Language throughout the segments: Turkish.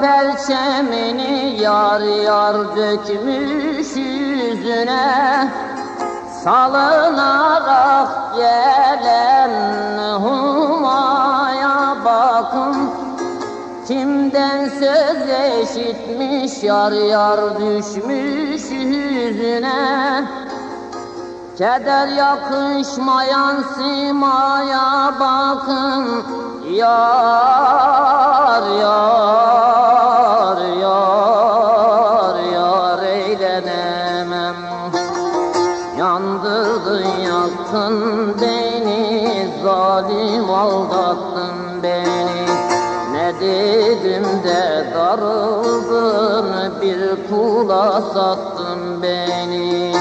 perçemini yar yar dökmüş yüzüne. Salınarak gelen humaya bakın. Kimden söz eşitmiş yar yar düşmüş yüzüne. Keder yakışmayan simaya bakın. Yar Yandırdın yaktın beni Zalim aldattın beni. Ne dedim de darıldın Bir kula sattın beni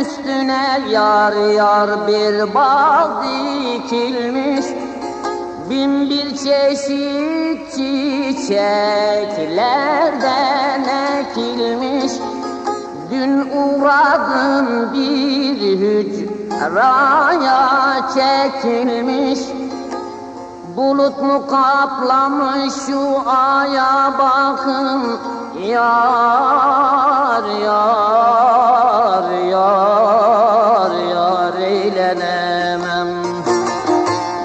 üstüne yar yar bir bağ dikilmiş. Bin bir çeşit çiçeklerden ekilmiş. Dün uğradım bir hücraya çekilmiş. Bulut mu kaplamış şu aya bakın Yar yar yar eylenemem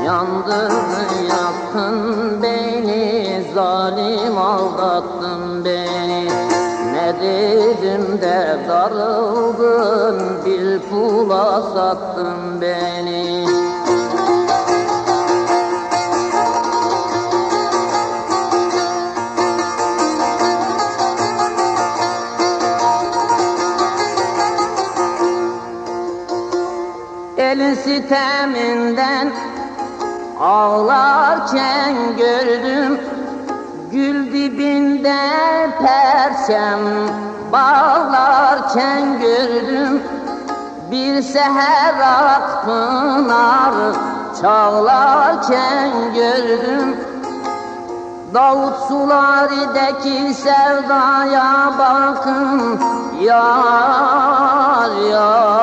Yandırdın yaktın beni zalim aldattın beni. Ne dedim de darıldın bir pula sattın beni Elin siteminden ağlarken gördüm. Gül dibinde perçem bağlarken gördüm. Bir seher akpınar çağlarken gördüm. Davut Sulari'deki sevdaya bakın Yar yar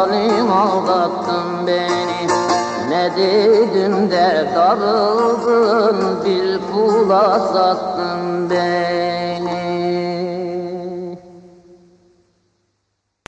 zalim aldattın beni. Ne dedim de darıldın bir kula sattın beni